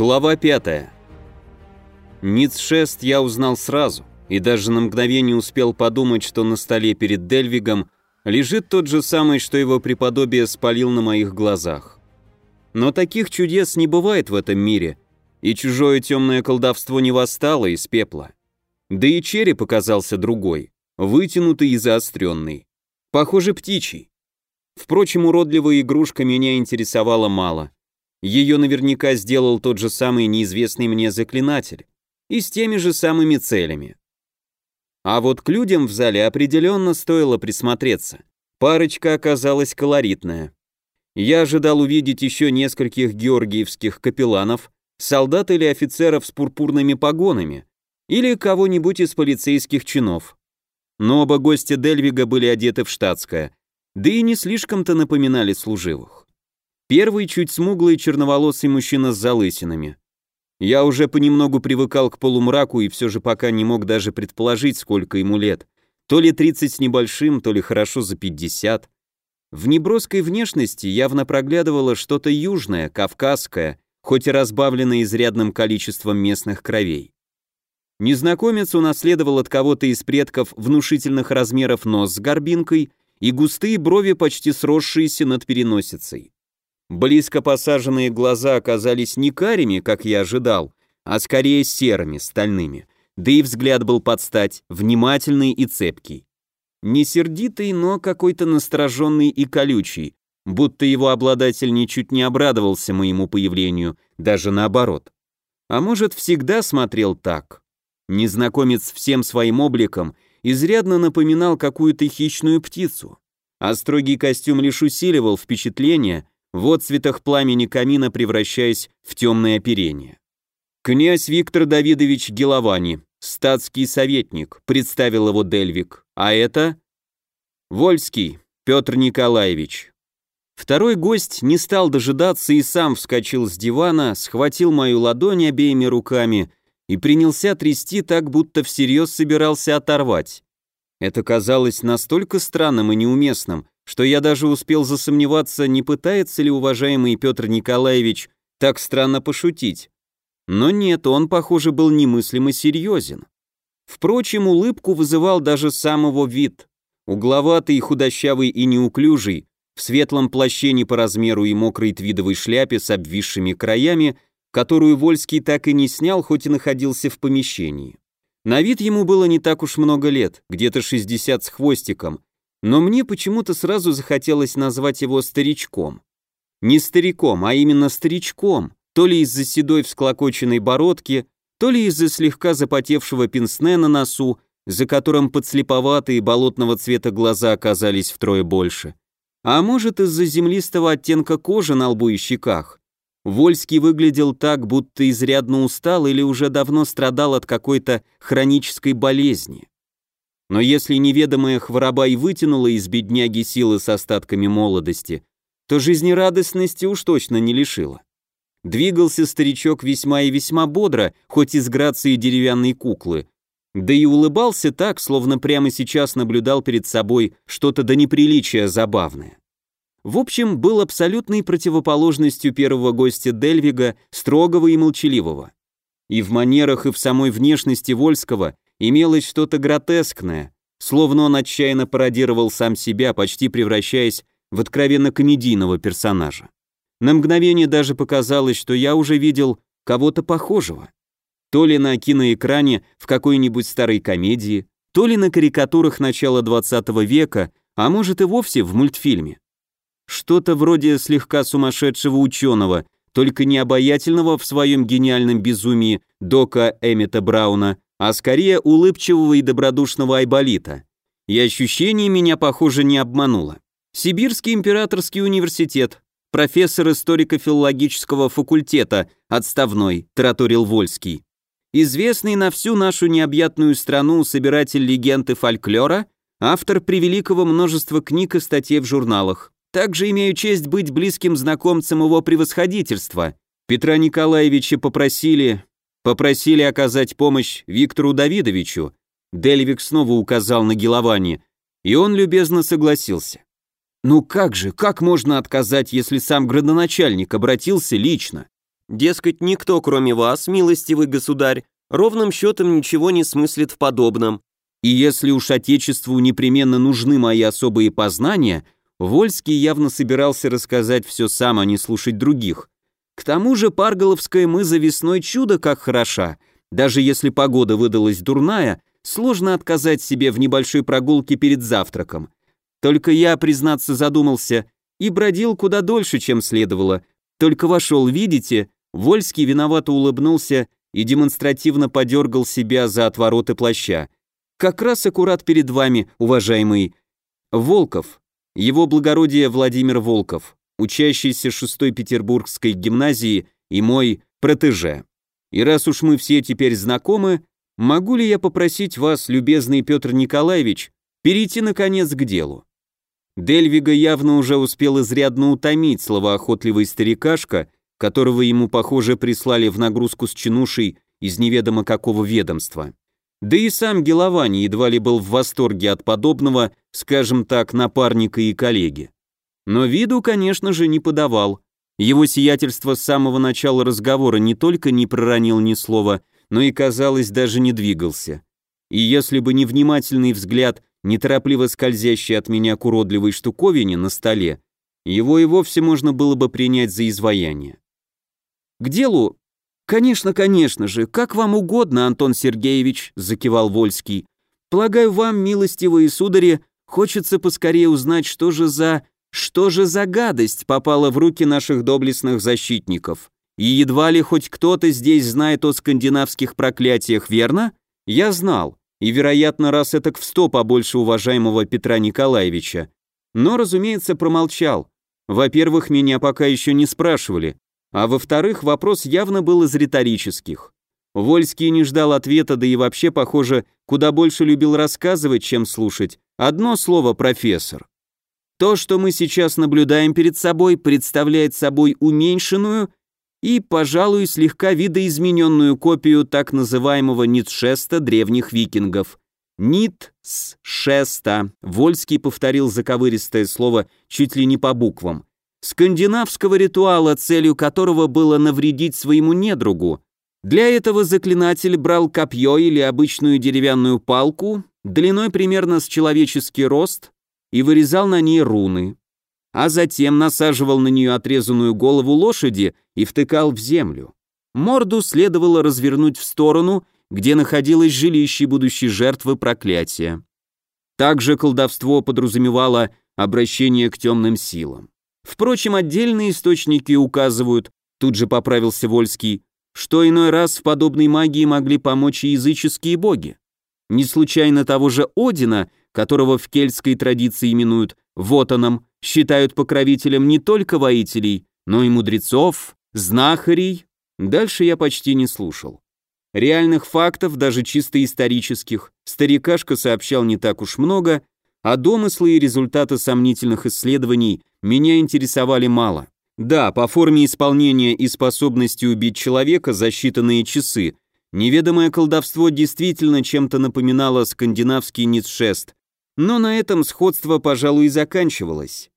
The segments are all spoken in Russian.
Глава 5. Ницшест я узнал сразу, и даже на мгновение успел подумать, что на столе перед Дельвигом лежит тот же самый, что его преподобие спалил на моих глазах. Но таких чудес не бывает в этом мире, и чужое темное колдовство не восстало из пепла. Да и череп оказался другой, вытянутый и заостренный. Похоже, птичий. Впрочем, уродливая игрушка меня интересовала мало. Ее наверняка сделал тот же самый неизвестный мне заклинатель. И с теми же самыми целями. А вот к людям в зале определенно стоило присмотреться. Парочка оказалась колоритная. Я ожидал увидеть еще нескольких георгиевских капелланов, солдат или офицеров с пурпурными погонами, или кого-нибудь из полицейских чинов. Но оба гостя Дельвига были одеты в штатское, да и не слишком-то напоминали служивых. Первый чуть смуглый черноволосый мужчина с залысинами. Я уже понемногу привыкал к полумраку и все же пока не мог даже предположить, сколько ему лет. То ли 30 с небольшим, то ли хорошо за 50. В неброской внешности явно проглядывало что-то южное, кавказское, хоть и разбавленное изрядным количеством местных кровей. Незнакомец унаследовал от кого-то из предков внушительных размеров нос с горбинкой и густые брови, почти сросшиеся над переносицей. Близко посаженные глаза оказались не карими, как я ожидал, а скорее серыми, стальными. Да и взгляд был под стать, внимательный и цепкий. Не сердитый, но какой-то настороженный и колючий, будто его обладатель ничуть не обрадовался моему появлению, даже наоборот. А может, всегда смотрел так? Незнакомец всем своим обликом изрядно напоминал какую-то хищную птицу, а строгий костюм лишь усиливал впечатление, в отцветах пламени камина превращаясь в темное оперение. «Князь Виктор Давидович Геловани, статский советник», представил его Дельвик, а это... Вольский Петр Николаевич. Второй гость не стал дожидаться и сам вскочил с дивана, схватил мою ладонь обеими руками и принялся трясти так, будто всерьез собирался оторвать. Это казалось настолько странным и неуместным, что я даже успел засомневаться, не пытается ли уважаемый Петр Николаевич так странно пошутить. Но нет, он, похоже, был немыслимо серьезен. Впрочем, улыбку вызывал даже самого вид. Угловатый, худощавый и неуклюжий, в светлом плаще не по размеру и мокрой твидовой шляпе с обвисшими краями, которую Вольский так и не снял, хоть и находился в помещении. На вид ему было не так уж много лет, где-то 60 с хвостиком, но мне почему-то сразу захотелось назвать его старичком. Не стариком, а именно старичком, то ли из-за седой всклокоченной бородки, то ли из-за слегка запотевшего пенсне на носу, за которым подслеповатые болотного цвета глаза оказались втрое больше. А может, из-за землистого оттенка кожи на лбу и щеках. Вольский выглядел так, будто изрядно устал или уже давно страдал от какой-то хронической болезни. Но если неведомая хвороба и вытянула из бедняги силы с остатками молодости, то жизнерадостности уж точно не лишила. Двигался старичок весьма и весьма бодро, хоть и с грацией деревянной куклы, да и улыбался так, словно прямо сейчас наблюдал перед собой что-то до неприличия забавное. В общем, был абсолютной противоположностью первого гостя Дельвига, строгого и молчаливого. И в манерах, и в самой внешности Вольского имелось что-то гротескное, словно он отчаянно пародировал сам себя, почти превращаясь в откровенно комедийного персонажа. На мгновение даже показалось, что я уже видел кого-то похожего. То ли на киноэкране в какой-нибудь старой комедии, то ли на карикатурах начала 20 века, а может и вовсе в мультфильме. Что-то вроде слегка сумасшедшего ученого, только не обаятельного в своем гениальном безумии Дока Эммета Брауна, а скорее улыбчивого и добродушного Айболита. И ощущение меня, похоже, не обмануло. Сибирский императорский университет, профессор историко-филологического факультета, отставной, тараторил Вольский. Известный на всю нашу необъятную страну собиратель легенд и фольклора, автор превеликого множества книг и статей в журналах. Также имею честь быть близким знакомцем его превосходительства. Петра Николаевича попросили Попросили оказать помощь Виктору Давидовичу. Дельвик снова указал на Геловани, и он любезно согласился. Ну как же, как можно отказать, если сам градоначальник обратился лично? Дескать, никто, кроме вас, милостивый государь, ровным счетом ничего не смыслит в подобном. И если уж Отечеству непременно нужны мои особые познания, Вольский явно собирался рассказать все сам, а не слушать других. К тому же Парголовская мыза весной чудо как хороша. Даже если погода выдалась дурная, сложно отказать себе в небольшой прогулке перед завтраком. Только я, признаться, задумался и бродил куда дольше, чем следовало. Только вошел, видите, Вольский виновато улыбнулся и демонстративно подергал себя за отвороты плаща. Как раз аккурат перед вами, уважаемый Волков, его благородие Владимир Волков, учащийся 6-й Петербургской гимназии и мой протеже. И раз уж мы все теперь знакомы, могу ли я попросить вас, любезный Петр Николаевич, перейти наконец к делу? Дельвига явно уже успел изрядно утомить словоохотливый старикашка, которого ему, похоже, прислали в нагрузку с чинушей из неведомо какого ведомства. Да и сам Геловани едва ли был в восторге от подобного, скажем так, напарника и коллеги. Но виду, конечно же, не подавал. Его сиятельство с самого начала разговора не только не проронил ни слова, но и, казалось, даже не двигался. И если бы не внимательный взгляд, неторопливо скользящий от меня к уродливой штуковине на столе, его и вовсе можно было бы принять за изваяние. «К делу?» «Конечно, конечно же, как вам угодно, Антон Сергеевич», — закивал Вольский. «Полагаю, вам, милостивые судари, хочется поскорее узнать, что же за... что же за гадость попала в руки наших доблестных защитников. И едва ли хоть кто-то здесь знает о скандинавских проклятиях, верно? Я знал, и, вероятно, раз это в сто побольше уважаемого Петра Николаевича. Но, разумеется, промолчал. Во-первых, меня пока еще не спрашивали, а во-вторых, вопрос явно был из риторических. Вольский не ждал ответа, да и вообще, похоже, куда больше любил рассказывать, чем слушать. Одно слово «профессор». То, что мы сейчас наблюдаем перед собой, представляет собой уменьшенную и, пожалуй, слегка видоизмененную копию так называемого Ницшеста древних викингов. Нит-с-шеста. Вольский повторил заковыристое слово чуть ли не по буквам скандинавского ритуала, целью которого было навредить своему недругу. Для этого заклинатель брал копье или обычную деревянную палку, длиной примерно с человеческий рост, и вырезал на ней руны. А затем насаживал на нее отрезанную голову лошади и втыкал в землю. Морду следовало развернуть в сторону, где находилось жилище будущей жертвы проклятия. Также колдовство подразумевало обращение к темным силам. Впрочем, отдельные источники указывают, тут же поправился Вольский, что иной раз в подобной магии могли помочь и языческие боги. Не случайно того же Одина, которого в кельтской традиции именуют Вотаном, считают покровителем не только воителей, но и мудрецов, знахарей. Дальше я почти не слушал. Реальных фактов, даже чисто исторических, старикашка сообщал не так уж много, а домыслы и результаты сомнительных исследований меня интересовали мало. Да, по форме исполнения и способности убить человека за считанные часы, неведомое колдовство действительно чем-то напоминало скандинавский ницшест, но на этом сходство, пожалуй, и заканчивалось.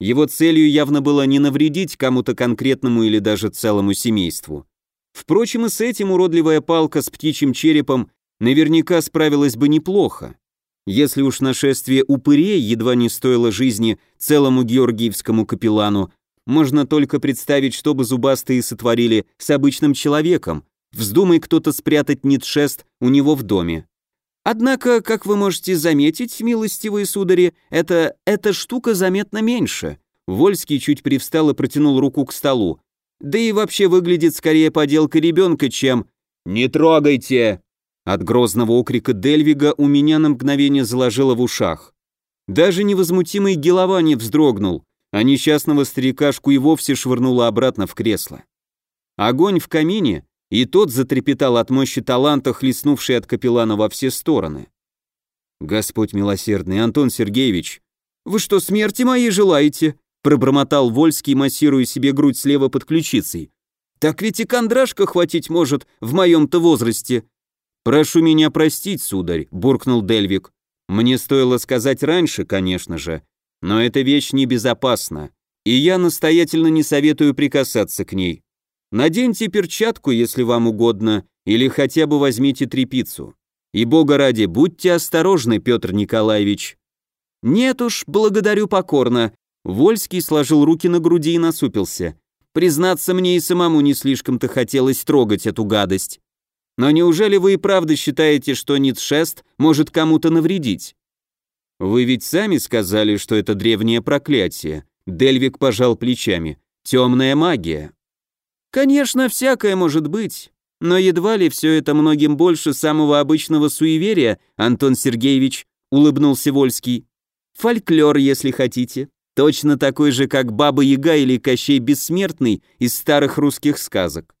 Его целью явно было не навредить кому-то конкретному или даже целому семейству. Впрочем, и с этим уродливая палка с птичьим черепом наверняка справилась бы неплохо. Если уж нашествие упырей едва не стоило жизни целому георгиевскому капеллану, можно только представить, что бы зубастые сотворили с обычным человеком, вздумай кто-то спрятать нитшест у него в доме. Однако, как вы можете заметить, милостивые судари, это, эта штука заметно меньше. Вольский чуть привстал и протянул руку к столу. Да и вообще выглядит скорее поделка ребенка, чем... «Не трогайте!» От грозного окрика Дельвига у меня на мгновение заложило в ушах. Даже невозмутимый Гелова не вздрогнул, а несчастного старикашку и вовсе швырнуло обратно в кресло. Огонь в камине, и тот затрепетал от мощи таланта, хлестнувший от капеллана во все стороны. «Господь милосердный, Антон Сергеевич, вы что, смерти моей желаете?» пробормотал Вольский, массируя себе грудь слева под ключицей. «Так ведь и кондрашка хватить может в моем-то возрасте. «Прошу меня простить, сударь», — буркнул Дельвик. «Мне стоило сказать раньше, конечно же, но эта вещь небезопасна, и я настоятельно не советую прикасаться к ней. Наденьте перчатку, если вам угодно, или хотя бы возьмите трепицу. И бога ради, будьте осторожны, Петр Николаевич». «Нет уж, благодарю покорно». Вольский сложил руки на груди и насупился. «Признаться, мне и самому не слишком-то хотелось трогать эту гадость. Но неужели вы и правда считаете, что Ницшест может кому-то навредить?» «Вы ведь сами сказали, что это древнее проклятие», Дельвик пожал плечами. «Темная магия». «Конечно, всякое может быть. Но едва ли все это многим больше самого обычного суеверия, Антон Сергеевич, улыбнулся Вольский. Фольклор, если хотите. Точно такой же, как Баба-Яга или Кощей Бессмертный из старых русских сказок.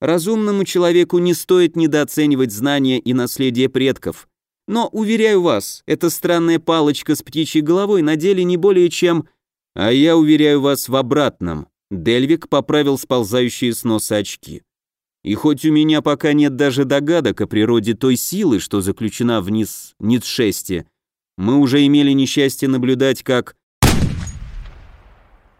Разумному человеку не стоит недооценивать знания и наследие предков. Но, уверяю вас, эта странная палочка с птичьей головой на деле не более чем... А я уверяю вас в обратном. Дельвик поправил сползающие с носа очки. И хоть у меня пока нет даже догадок о природе той силы, что заключена вниз Ницшесте, мы уже имели несчастье наблюдать, как...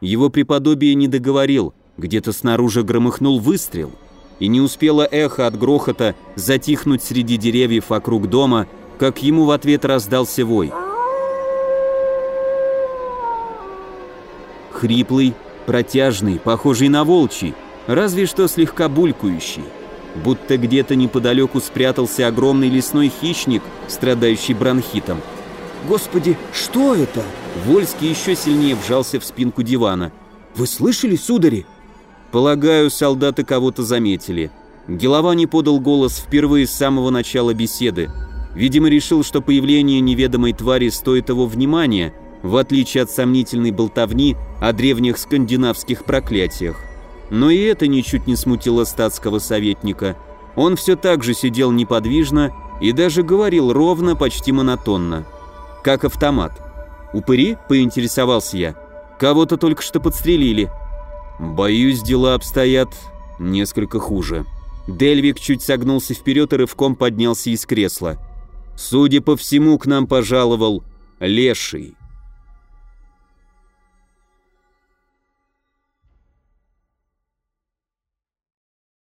Его преподобие не договорил, где-то снаружи громыхнул выстрел, и не успело эхо от грохота затихнуть среди деревьев вокруг дома, как ему в ответ раздался вой. Хриплый, протяжный, похожий на волчий, разве что слегка булькающий. Будто где-то неподалеку спрятался огромный лесной хищник, страдающий бронхитом. «Господи, что это?» Вольский еще сильнее вжался в спинку дивана. «Вы слышали, судари?» Полагаю, солдаты кого-то заметили. Геловани подал голос впервые с самого начала беседы. Видимо, решил, что появление неведомой твари стоит его внимания, в отличие от сомнительной болтовни о древних скандинавских проклятиях. Но и это ничуть не смутило статского советника. Он все так же сидел неподвижно и даже говорил ровно, почти монотонно. Как автомат. «Упыри?» – поинтересовался я. «Кого-то только что подстрелили». «Боюсь, дела обстоят несколько хуже». Дельвик чуть согнулся вперед и рывком поднялся из кресла. «Судя по всему, к нам пожаловал леший».